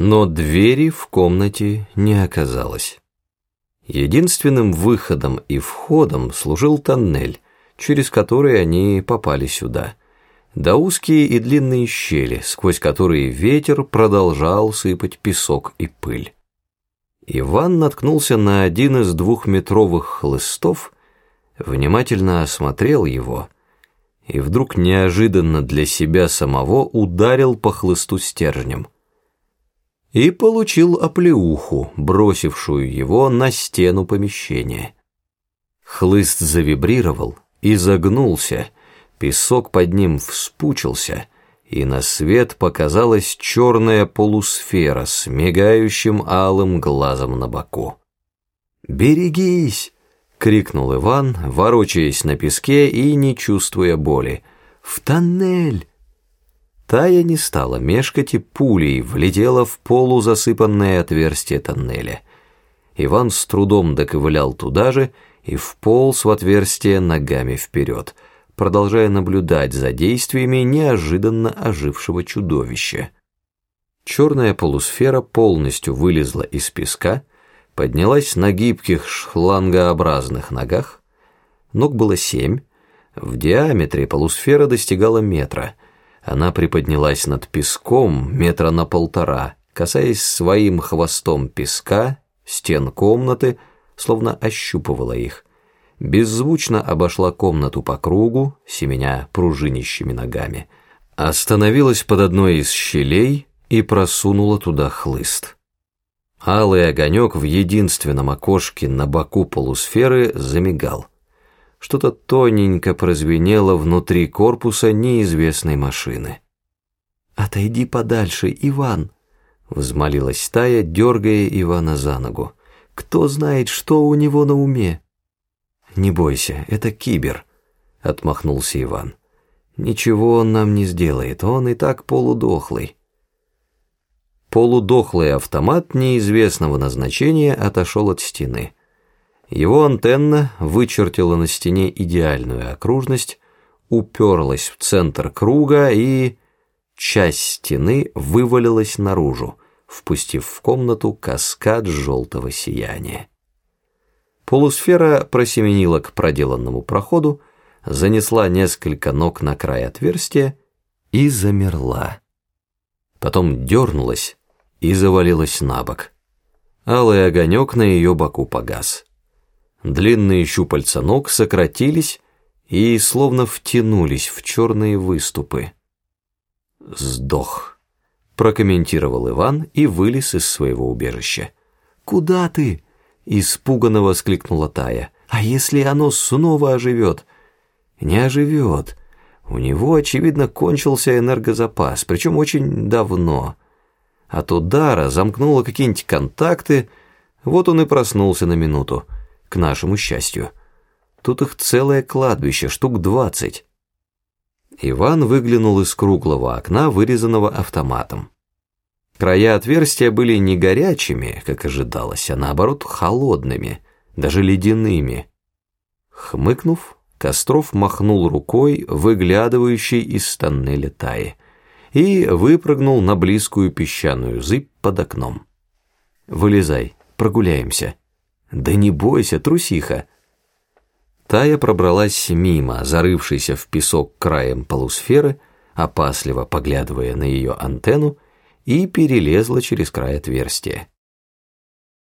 Но двери в комнате не оказалось. Единственным выходом и входом служил тоннель, через который они попали сюда. Да узкие и длинные щели, сквозь которые ветер продолжал сыпать песок и пыль. Иван наткнулся на один из двухметровых хлыстов, внимательно осмотрел его и вдруг неожиданно для себя самого ударил по хлысту стержнем и получил оплеуху, бросившую его на стену помещения. Хлыст завибрировал и загнулся, песок под ним вспучился, и на свет показалась черная полусфера с мигающим алым глазом на боку. «Берегись!» — крикнул Иван, ворочаясь на песке и не чувствуя боли. «В тоннель!» Тая не стала мешкать и пулей влетела в полузасыпанное отверстие тоннеля. Иван с трудом доковылял туда же и вполз в отверстие ногами вперед, продолжая наблюдать за действиями неожиданно ожившего чудовища. Черная полусфера полностью вылезла из песка, поднялась на гибких шлангообразных ногах, ног было семь, в диаметре полусфера достигала метра — она приподнялась над песком метра на полтора, касаясь своим хвостом песка, стен комнаты, словно ощупывала их. Беззвучно обошла комнату по кругу, семеня пружинищими ногами. Остановилась под одной из щелей и просунула туда хлыст. Алый огонек в единственном окошке на боку полусферы замигал. Что-то тоненько прозвенело внутри корпуса неизвестной машины. «Отойди подальше, Иван!» — взмолилась Тая, дергая Ивана за ногу. «Кто знает, что у него на уме?» «Не бойся, это кибер», — отмахнулся Иван. «Ничего он нам не сделает, он и так полудохлый». Полудохлый автомат неизвестного назначения отошел от стены. Его антенна вычертила на стене идеальную окружность, уперлась в центр круга и... Часть стены вывалилась наружу, впустив в комнату каскад желтого сияния. Полусфера просеменила к проделанному проходу, занесла несколько ног на край отверстия и замерла. Потом дернулась и завалилась на бок. Алый огонек на ее боку погас. Длинные щупальца ног сократились и словно втянулись в черные выступы. «Сдох», — прокомментировал Иван и вылез из своего убежища. «Куда ты?» — испуганно воскликнула Тая. «А если оно снова оживет?» «Не оживет. У него, очевидно, кончился энергозапас, причем очень давно. От удара замкнуло какие-нибудь контакты, вот он и проснулся на минуту к нашему счастью. Тут их целое кладбище, штук двадцать. Иван выглянул из круглого окна, вырезанного автоматом. Края отверстия были не горячими, как ожидалось, а наоборот холодными, даже ледяными. Хмыкнув, Костров махнул рукой, выглядывающей из тоннеля Таи, и выпрыгнул на близкую песчаную зыбь под окном. «Вылезай, прогуляемся», «Да не бойся, трусиха!» Тая пробралась мимо, зарывшейся в песок краем полусферы, опасливо поглядывая на ее антенну, и перелезла через край отверстия.